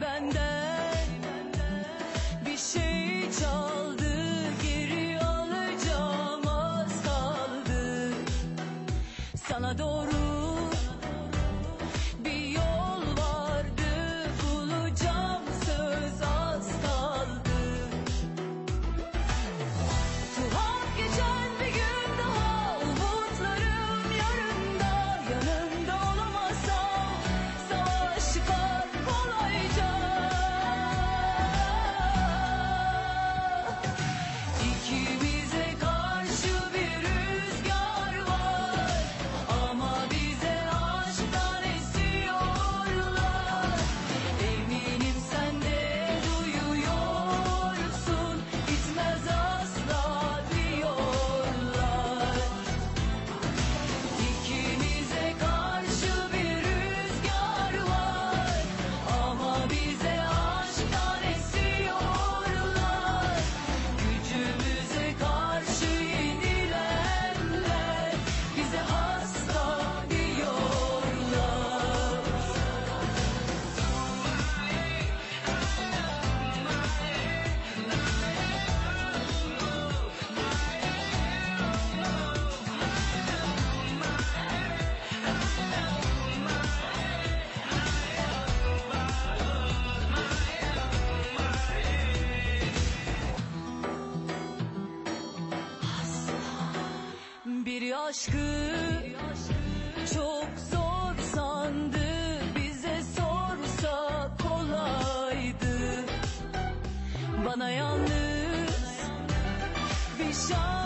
Biri benden bir şey çaldı Geri alacağım az kaldı. Sana doğru aşkı çok zor sandı. Bize sorsa kolaydı. Bana yalnız bir şans